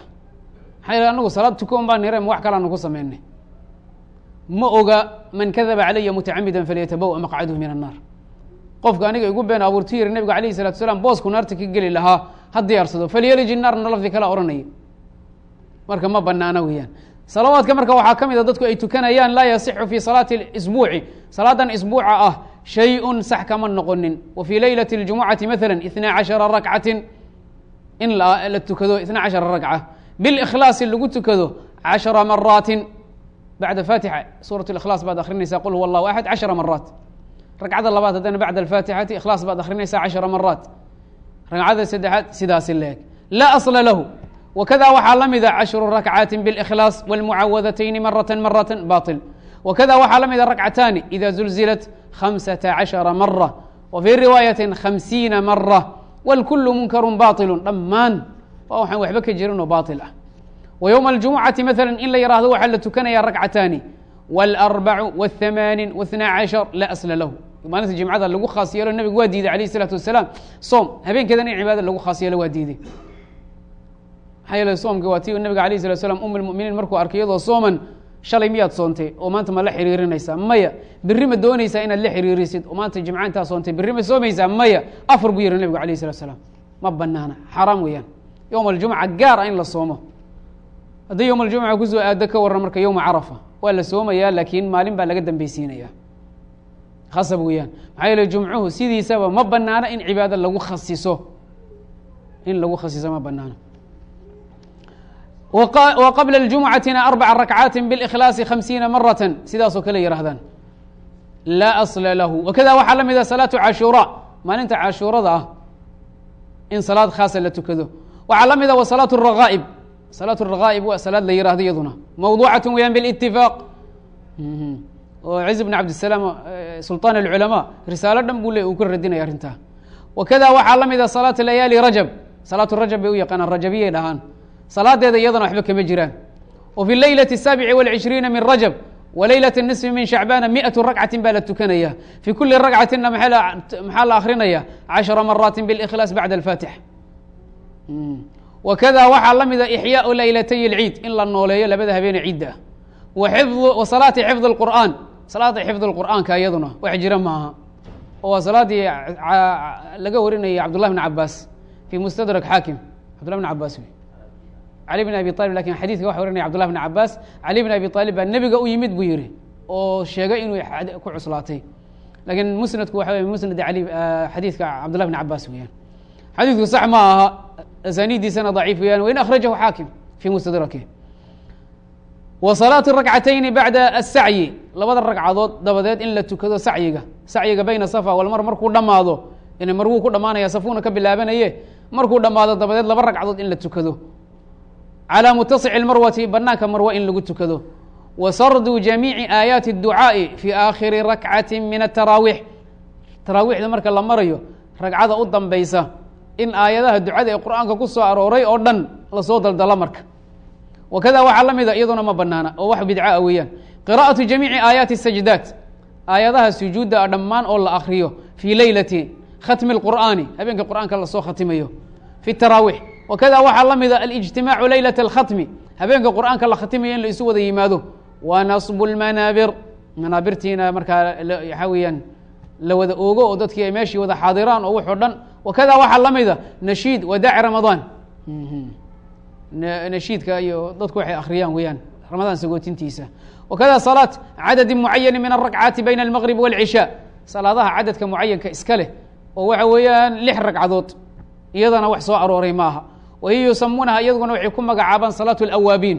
Maxaa yidhahden anagu salaad tukoon baan nire ma wax kalaanu ku samaynay. Ma oga man kadaba calaya mutacamidan falyatabawa maqcaduhu min annaar qofka aniga igu been abuurtu yiri nebiga alayh salatu salaam boosku naarta ka geli lahaa ha diyaarsado falyaliji naarna lafdi kala ohanaya marka ma banaana weeyaan salawaadka marka waxaa ka mid a dadku ay tukanayaan laa yasixu fi salaati isbuuci salaadan isbuuca ah shay-un sax kama noqonin. Wa fii leylati اljumucati maala itnaa cashara rakcatin. In la tukado itnaa cashara rakca. Bilikhlaasi lagu tukado cashara maraatin bacda faatixa suurat ikhlaas baad akrinaysaa qul huwa allahu axad cashara maraat ragcada labaad haddana bacda alfaatixati ikhlaas baad akrinaysaa cashara maraat ragcada saddexaad sidaasi leeg laa asla lahu wkada waxaa la mida cashru rakcaati bاlإkhlaaص wاlmucaawadatayni marata marata baطil wakada waxaa la mida rakcataani ida zulzilat hamسaةa caشhara mara wa fii riwaayati hamsiina mara wاlkul munkaru baطilu dhammaan waa waxaan waxba ka jirin oo baطil ah wa ywma اljumucati maala in la yihahdo waxaa la tukanaya rakcataani wاlأrbacu wاthamaanin wاثna caشhar la asla lahu maalinta jimcada lagu khaas yeelo nebigu waa diiday alayh الsalaatu wasalaam soom habeenkeedan in cibaada lagu khaas yeelo waa diiday maxaa yeele soomka waa ti nabiga alayh salat slam um lmuminiin markuu arkay iyadoo sooman shalay miyaad soontay oo maanta ma la xiriirinaysaa? Maya. Berri ma doonaysaa inaad la xiriirisid? Oo maanta jimca intaa soontay berri ma soomaysaa? Maya. Afar buu yihi nabigu alayh salat slaam ma banaana xaaraam weeyaan. Yowma aljumca gaar a in la soomo. Haddii yowma aljumca ku soo aado ka warran marka yowma carafa. Waa la soomayaa laakiin maalin baa laga dambeysiinaya khasab weeyaan. Maxaa yeele jumcuhu sidiisaba ma banaano in cibaado lagu khasiso. In lagu khasiso ma banaano wa qabla اljumucatina arbaca rakcaati biاlkhlaasi hamsiina marata sidaasoo kale yihaahdaan laa asla lahu wakada waxaa la mida salaatu cashuura maalinta cashuurada ah in salaad khaasa la tukado waxaa la mida wa salaatu rakaa'ib salaat rakaa'ib waa salaad la yihahdo iyaduna mawduucat weyaan bilitifaaq oo ciz bn cabdisalaam sulطaan alculamaa risaalo dhan buu le uu ka radinaya arrintaa wakada waxaa la mida salaat layaali rajab salaatu rajab bay u yaqaanaan rajabiyay dhahaan salaadeeda iyadana waxba kama jiraan wa fi leylati الsaabici wاlcishriina min rajab walaylat الnisfi min shacbaana miatu ragcatin baa la tukanaya fi kuli ragcatina maxaa la akrinaya cashara maraati biاlkhlaas bacda alfatix wakada waxaa la mida ixyaau laylatay اlciid in la nooleeyo labada habeene ciidda ah wa salaati xifd اqur'aan salaada xifd اqur'aanka iyaduna wax jira maaha oo waa salaadii laga warinayay cabdullah bn cabaas fi mustadrak xaakim cabdullah bn cabaas cali bn abi alib laakiin xadiidka waxa warinaya cabdullah bn cabaas cali bn abi aalib baa nebiga u yimid buu yihi oo sheegay inuu ku cuslaatay. Lakin musnadku waxa wey musnad ali xadiidka cabdullah bn cabaas weyaan xadiidku sax ma aha asanidiisana daciif weyaan wain akhrajahu xaakim fi mustadraki wa rakcatayni bacda asacyi labada ragcadood dabadeed in la tukado sacyiga. Sacyiga bayna safa walmar markuu dhamaado ina marwuu ku dhamaanaya safuuna ka bilaabanaye markuu dhamaado dabadeed laba ragcadood in la tukado calى mutasici اmarwati banaanka marwe in lagu tukado wa sardu jamiici aayaati الducaaءi fi aakhiri rakcati min ataraawiix taraawiixda marka la marayo ragcada u dambeysa in aayadaha ducada ee qur'aanka ku soo arooray oo dhan lasoo daldalo marka wakada waxaa la mida iyaduna ma banaana oo wax bidca weeyaan qira'aةu jamiici aayaati الsajdaat aayadaha sujuudda dhammaan oo la akriyo fii leylati khatmi اlqur'aani habeenka qur'aanka lasoo khatimayo fi taraawiix wakada waxaa la mida alijtimaacu leylat اlkhatmi habeenka qur'aanka la khatimayo in la isu wada yimaado. Wa nasbu lmanaabir manaabirtiina markaa waxaa weeyaan la wada oogo oo dadkii ay meeshii wada xaadiraan oo waxoo dhan. Wakada waxaa la mida nashiid wadaaci ramadaan. Nashiidka iyo dadku waxay akriyaan weeyaan ramadaan sagootintiisa. Wakada salaat cadadi mucayani min arakcaati bayna almaqrib wاlcishaa salaadaha cadadka mucayanka iska leh oo waxa weeyaan lix ragcadood. Iyadana wax soo arooray maaha wahiy yusamuunaha iyaduna waxay ku magacaabaan salaatu alawaabiin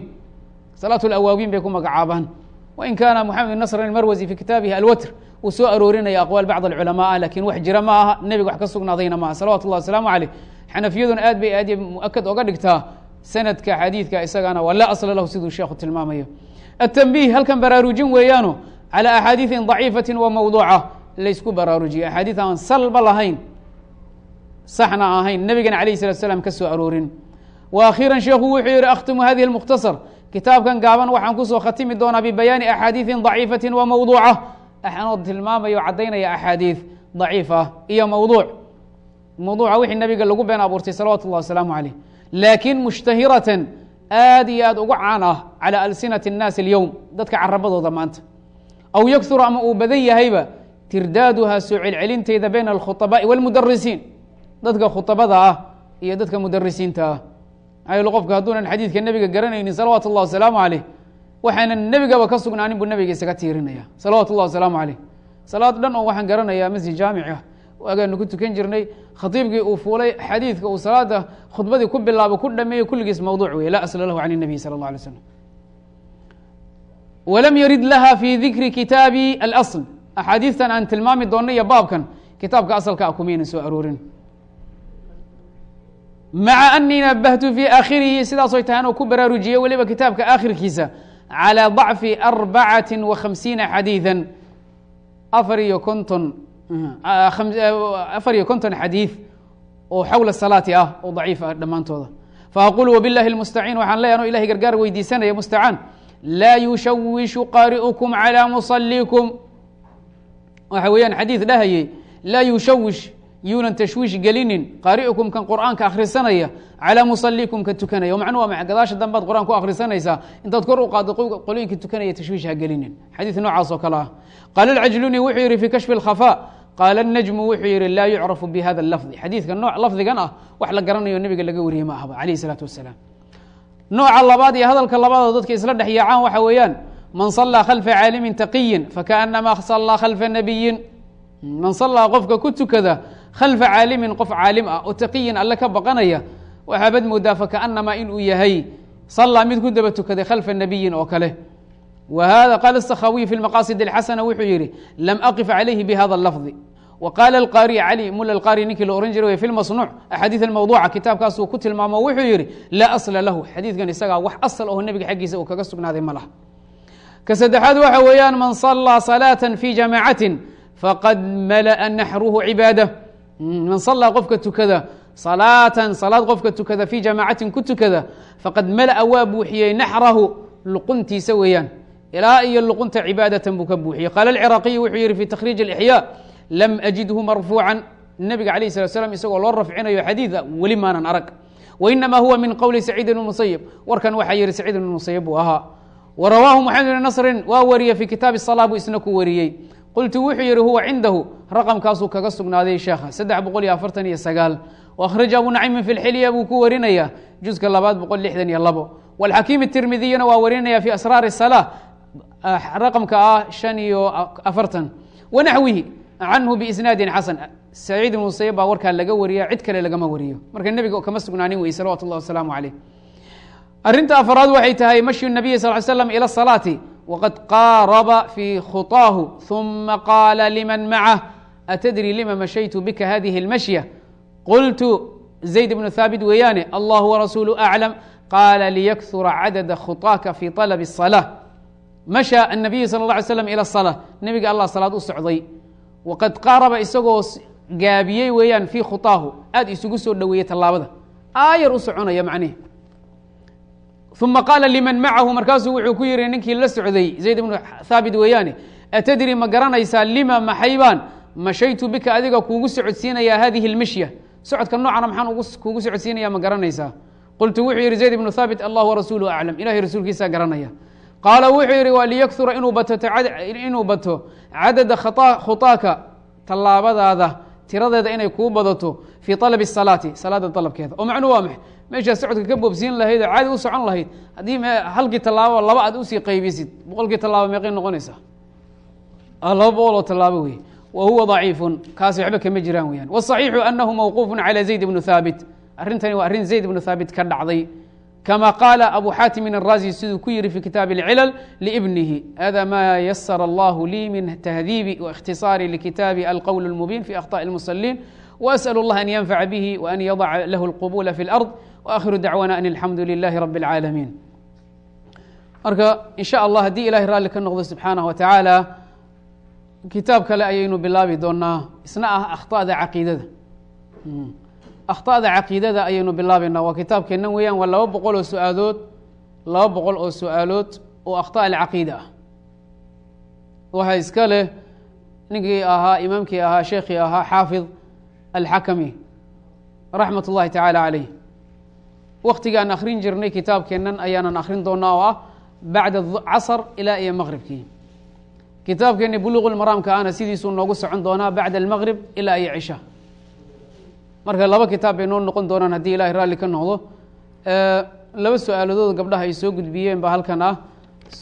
salaatu alawaabiin bay ku magacaabaan wain kaana moxamed bin nasr almarwasi fi kitaabihi alwatr uu soo aroorinaya aqwaal bacd alculamaa lakin wax jira ma aha nebiga wax ka sugnaadayna maaha salawatu llah wasalaamu caleyh xanafiyaduna aad bay aad mu-akad oga dhigtaa sanadka xadiidka isagana waa laa asla lahu siduu sheekhu tilmaamayo atanbih halkan baraarujin weeyaano calى axaadiiثin ضaciifati wa mawduuca laysku baraarujiye axaadiid aan salba lahayn saxna ahayn nebigana alayh الslat slam ka soo aroorin wa akhiira sheekhu wuxuu yihi akhtimu hadihi اmukhtasar kitaabkan gaaban waxaan kusoo khatimi doonaa bibayaani axaadiiثi ضaciifati wa mawduuca anoo tilmaamayo caddaynaya axaadiid daciif ah iyo mawduuc mawduuca wixii nabiga lagu been abuurtay salawatu اllah wasalaamu caleyh laakiin mushtahiratan aad iyo aad uga caan ah calى alsinati الnaasi اlyowm dadka carabadooda maanta aw yakhuru ama uu badan yahayba tirdaaduha soo celcelinteyda bayna alkhuطabaaءi wاlmudarisiin dadka khuطabada ah iyo dadka mudarisiinta ah maxaa qofka hadduunan xadiidka nebiga garanaynin salawaatu اllah wasalaamu caleyh waxaanan nebigaba ka sugnaanin buu nebiga isaga tiirinaya salawaatu اllah wasalaamu caleyh salaad dhan oo waxaan garanayaa masjid jaamic ah agaanu ku tukan jirnay khatiibkii uu fuulay xadiidka uu salaada khudbadii ku bilaabo ku dhameeyo kulligiis mawduuc wey laa asla lahu can الnabiy salى اllah alay slam walam yarid laha fi dikri kitaabi alasl axaadiistan aan tilmaami doona iyo baabkan kitaabka asalka ah kumaynan soo aroorin maca anii nabahtu fi aakhirihi sidaasoy tahay anuu ku baraarujiye weliba kitaabka aakhirkiisa calى ضacfi arbacati wa khamsiina xadiiثa afar iyo konton afar iyo konton xadiid oo xawla salaati ah oo daciif ah dhammaantooda faaqul wbilahi اlmustaciin waxaan leeya ano ilahay gargaar weydiisanaya mustacaan laa yushawishu qaari'ukum calى musalikum waxa weeyaan xadiid dhahayey laa yushawish yuunan tashwiish gelinin qaari'ukum kan qur'aanka akhrisanaya calaa musalikum ka tukanaya. Macnu waa maa gadaasha dambaad qur'aan ku intaad kor u qaaddo qolooyinka tukanaya tashwiish ha gelinin. Xadiid noocaas oo kale ah. Qaala alcajluni wuxuu yidhi fii kashfi alkhafaa qaala anajmu wuxuu yidhi laa yucrafu bi hada lafdi xadiidka nooc lafdigan ah wax la garanayo nebiga laga wariyey ma ahba calayh isalaatu wasalaam nooca labaad iyo hadalka labaadoo dadka isla dhex yaacaan waxa weeyaan man sallaa khalfa caalimin taqiyin fakaanamaa sallaa khalfa nabiyin man sallaa qofka ku tukada khalfa caalimin qof caalim ah oo taqiyin alle ka baqanaya waxaabaad moodaa fakaanamaa inuu yahay sallaa mid ku daba tukaday khalfa nabiyin oo kale. Wa qaala اsakhawiy fi maqaasid اlxasana wuxuu yihi lam aqif calayhi bihada lafdi wa alqaari cali mula alqaari ninkii la ohan jiray wey fi lmasnuuc axaadiid almawduuca kitaabkaasuu ku tilmaamo wuxuu yidhi laa asla lahu. Xadiidkan isagaa wax asal ah oho nebiga xaggiisa uu kaga sugnaaday ma laha. Ka saddexaad waxa weeyaan man salaa salaata fi jamaacatin faqad malaa naxruhu cibaada man salaa qofka tukada salaatan salaad qofka tukada fii jamaacatin ku tukada faqad mala'a waa buuxiyey naxrahu luquntiisa weeyaan. Ilaa iyo luqunta cibaadatan buu ka buuxiyey. Qaala alciraaqiyu wuxuu yihi fi takhriij alixyaa lam ajidhu marfuucan. Nebiga calayh salat slam isagoo loo rafcinayo xadiida weli maanan arag. Wainama huwa min qowli saciid ibn musayib warkan waxaa yihi saciid ibn musayib buu ahaa. Wa rawaahu moxamed bn nasrin waa wariyey fi kitaabi salaa buu isna ku wariyey qultu wuxuu yihi huwa cindahu. Raqamkaasuu kaga sugnaaday sheekha. Saddex boqol iyo afartan iyo sagaal. Akhraja abu nacimin fi lxilya buu ku warinaya. Juska labaad boqol lixdan iyo labo. Walxakiim tirmidiyana waa warinaya fi asraari salaa raqamka ah shan iyo afartan. Wanaxwihi canhu biisnaadin xasan. Saciid ibn baa warkaa laga wariya cid kale lagama wariyo. Marka nebiga kama sugnaanin wey salawatu llah wasalaamu caleyh arrinta afraad waxay tahay mashyu nabiyi sal slam ila salaati wqad qaaraba fii khuطaahu ثuma qaala liman macah atadri lima mashaytu bika hadihi اlmashya qultu zayd bnu haabit weeyaane allah warasuulu aclam qaala liyakhura cadada khuطaaka fi طalb الصalاة masha الnabiyu sal اla alay slam ilى الصalاة nebiga allah salaad u socday waqad qaaraba isagoo gaabiyey weeyaan fii khuطaahu aad isugu soo dhoweeyey tallaabada aayar u soconaya macnihi uma qaala liman macahu markaasuu wuxuu ku yihi ninkii la socday zayd ibnu haabit weeyaane atadri ma garanaysaa lima maxaybaan mashaytu bika adiga kuugu socodsiinayaa hadihi اlmishya socodka noocana maxaan kuugu socodsiinaya ma garanaysaa qultu wuxuu yihi zayd ibnu haabit allah warasuulu aclam ilahay rasuulkiisaa garanaya qaala wuxuu yihi waa liyakhura inuu bato cadada khuطaaka tallaabadaada tiradeeda inay kuu badato fii طalabi الsalaati salaada dalabkeeda oo macnuu waa maxay meeshaad socodka ka boobsiin lahayd oo caadi u socon lahayd haddii halkii tallaabo laba aad usii qaybisid boqolkii tallaabo meeqay noqonaysaa laba boqol oo tallaabo wey wa huwa ضaciifun kaasi waxba kama jiraan weyaan wالصaxiixu anahu mawquufu calى zayd bnu haabit arrintani waa arrin zayd bnu haabit ka dhacday kama qaala abu xaatimin الrazi siduu ku yihi fi kitaab اlcilal libnihi hada ma yasara allah lii min tahdiibi waاkhtiصaari likitaabi alqowl اlmubiin fi akhطاء اlmusaliin وأsأل الlah an ynfac bih وan yadca lah اlqbula fi اlأrض وakhiru dacwana an alxamdu lilahi rab اlcaalamiin marka in sha allah haddii ilahay raalli ka noqdo subxaanaه wa tacaala kitaab kale ayaynu bilaabi doonaa isna ah akhطa'da caqiidada akhطa'da caqiidada ayaynu bilaabaynaa waa kitaabkeennan weeyaan waa laba boqol oo su-aadood laba boqol oo su-aalood oo akhطaء alcaqiida ah waxa iska leh ninkii ahaa imaamkii ahaa sheekhii ahaa xaafid alxakami raxmat ullahi tacaala caleyh waktigaan akhrin jirnay kitaabkeennan ayaanan akhrin doonaa oo ah bacda casr ilaa iyo maqribkii kitaabkeenni buluuq ana sidiisuu noogu socon doonaa bacda almaqrib ilaa iyo cisha marka laba kitaab bay noo noqon doonaan haddii ilahay raalli ka noqdo laba su'aaladood gabdhaha ay soo gudbiyeen baa halkan ah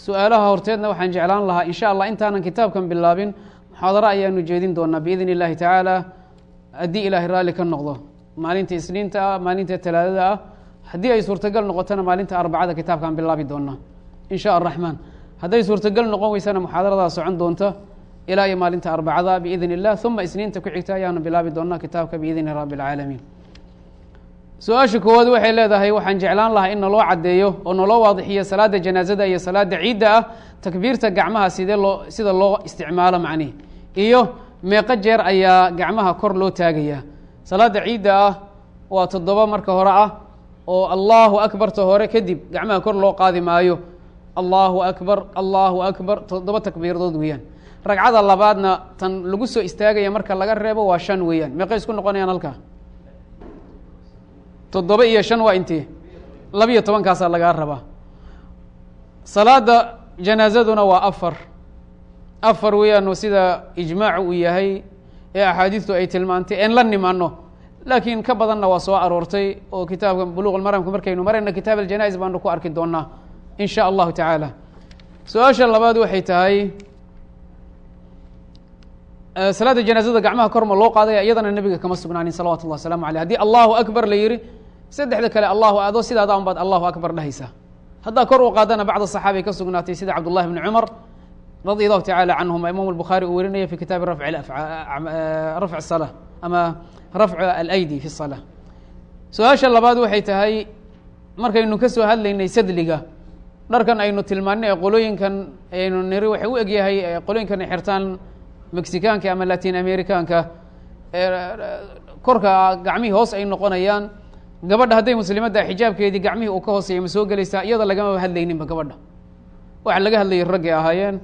su'aalaha horteedna waxaan jeclaan lahaa in sha allah intaanan kitaabkan bilaabin muxaadaro ayaanu jeedin doonaa biidn illahi tacaala haddii ilaahay raalli ka noqdo maalinta isniinta ah maalinta talaadada ah haddii ay suurtagal noqotona maalinta arbacada kitaabkaan bilaabi doonaa in sha araxmaan hadday suurtagal noqon weysana muxaadaradaa socon doonta ilaa iyo maalinta arbacada biidn illah uma isniinta ku xigta ayaanu bilaabi doonaa kitaabka biidni rabbi اlcaalamiin su'aasha koowaad waxay leedahay waxaan jeclaan lahaa in naloo caddeeyo oo naloo waadixiyo salaada janaazada iyo salaada ciidda ah takbiirta gacmaha sidee loo sida loo isticmaalo macnihi iyo meeqo jeer ayaa gacmaha kor loo taagayaa salaada ciidda ah waa toddoba marka hore ah oo allahu akbarta hore kadib gacmaha kor loo qaadi maayo. Allahu akbar allahu akbar toddoba takbiiradood weeyaan. Ragcada labaadna tan lagu soo istaagaya marka laga reebo waa shan weeyaan. Meeqay isku noqonayaan halkaa toddoba iyo shan waa intee labiyo tobankaasaa lagaa rabaa. Salaada janaazaduna waa afar afar weeyaano sida ijmaacu uu yahay ee axaadiistu ay tilmaantay en la nimaano laakiin ka badanna waa soo aroortay oo kitaabka buluq lmaramka markaynu marayna kitaab aljanais baanu ku arki doonaa in sha allahu tacaala su'aasha labaad waxay tahay salaada janaazada gacmaha korma loo qaadaya iyadana nebiga kama sugnaanin salawatu llah waslamu aleyh haddii allahu akbar la yihi saddexda kale allahu adoo sidaada un baad allahu akbar dhahaysaa. Haddaa kor u qaadana bacda saxaabay ka sugnaatay sida cabdullahi bni cumar radi allahu tacala canhum imam الbukhaari uu werinaya fi kitaabi rafc rafc الsalaa ama rafc alaydi fi الsalaa su-aasha labaad waxay tahay markaynu ka soo hadlaynay sadliga dharkan aynu tilmaanay ee qolooyinkan aynu niri waxay u egyahay qolooyinkan ay xirtaan mexicaanka ama latin americanka korka gacmihii hoos ay noqonayaan gabadha hadday muslimadda xijaabkeedii gacmihii uu ka hooseeya ma soo gelaysaa iyada lagamaba hadlayninba gabadha waxa laga hadlayay raggay ahaayeen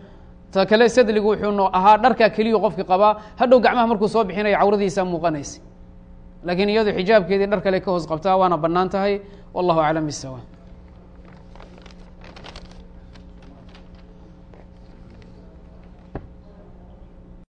ta kale sadligu wuxuu ahaa dharkaa keliyu qofki qabaa. Hadhow gacmaha markuu soo bixinayo cawradiisa muuqanaysa. Laakiin iyadu xijaabkeedii dhar kale ka hoos qabtaa waana bannaan tahay. Wallahu aclam bisawa